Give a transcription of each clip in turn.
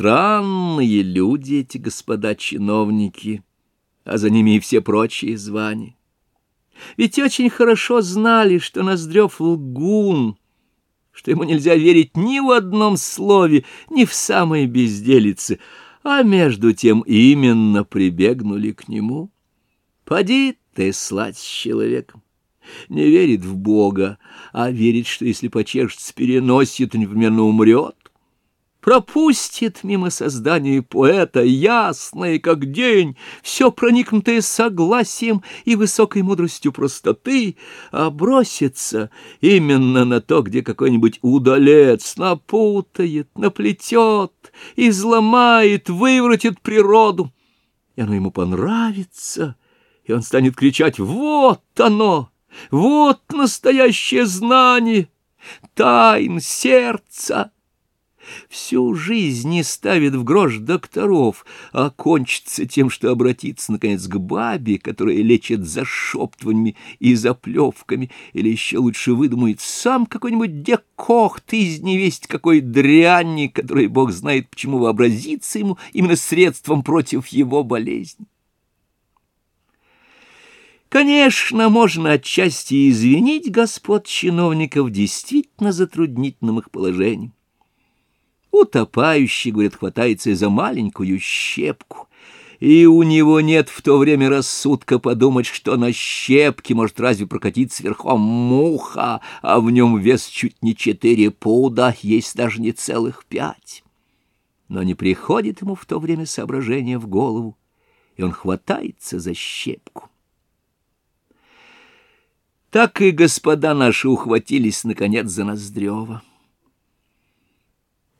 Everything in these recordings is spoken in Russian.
Странные люди эти господа чиновники, а за ними и все прочие звания. Ведь очень хорошо знали, что Ноздрев лгун, что ему нельзя верить ни в одном слове, ни в самой безделице, а между тем именно прибегнули к нему. Поди ты слать с человеком. Не верит в Бога, а верит, что если почешется переносит, непременно умрет пропустит мимо создания поэта, ясное, как день, все проникнутое согласием и высокой мудростью простоты, а бросится именно на то, где какой-нибудь удалец напутает, наплетет, изломает, выворотит природу, и оно ему понравится, и он станет кричать «Вот оно! Вот настоящее знание! Тайн сердца!» Всю жизнь не ставит в грош докторов, а кончится тем, что обратится, наконец, к бабе, которая лечит зашептываниями и заплевками, или еще лучше выдумает сам какой-нибудь декохт из невесть какой дряни, которой бог знает, почему вообразится ему именно средством против его болезни. Конечно, можно отчасти извинить господ чиновников действительно затруднительным их положением. Утопающий, говорит, хватается за маленькую щепку, и у него нет в то время рассудка подумать, что на щепке может разве прокатиться верхом муха, а в нем вес чуть не четыре пуда, есть даже не целых пять. Но не приходит ему в то время соображение в голову, и он хватается за щепку. Так и господа наши ухватились, наконец, за Ноздрева.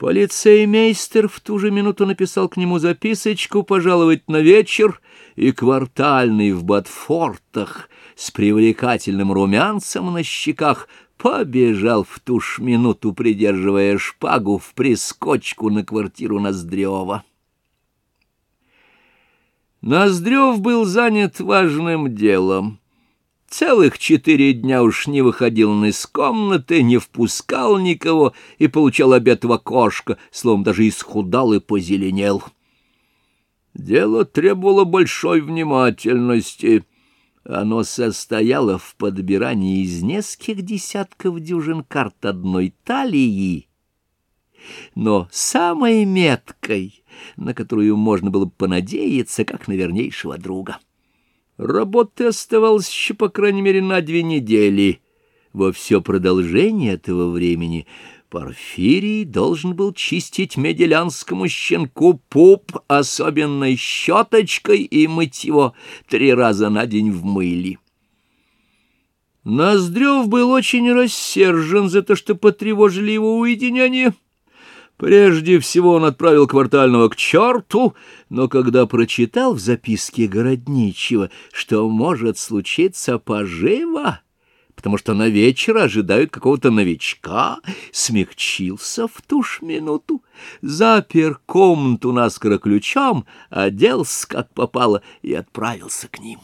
Полицеймейстер в ту же минуту написал к нему записочку пожаловать на вечер, и квартальный в Батфортах с привлекательным румянцем на щеках побежал в ту ж минуту, придерживая шпагу в прискочку на квартиру Ноздрева. Ноздрев был занят важным делом. Целых четыре дня уж не выходил он из комнаты, не впускал никого и получал обед в окошко, словом, даже исхудал и позеленел. Дело требовало большой внимательности. Оно состояло в подбирании из нескольких десятков дюжин карт одной талии, но самой меткой, на которую можно было бы понадеяться, как на вернейшего друга. Работы оставалось еще, по крайней мере, на две недели. Во все продолжение этого времени Порфирий должен был чистить меделянскому щенку пуп особенной щеточкой и мыть его три раза на день в мыле. Ноздрев был очень рассержен за то, что потревожили его уединение — Прежде всего он отправил квартального к черту, но когда прочитал в записке Городничего, что может случиться поживо, потому что на вечер ожидают какого-то новичка, смягчился в ту ж минуту, запер комнату наскоро ключом, оделся как попало и отправился к ним.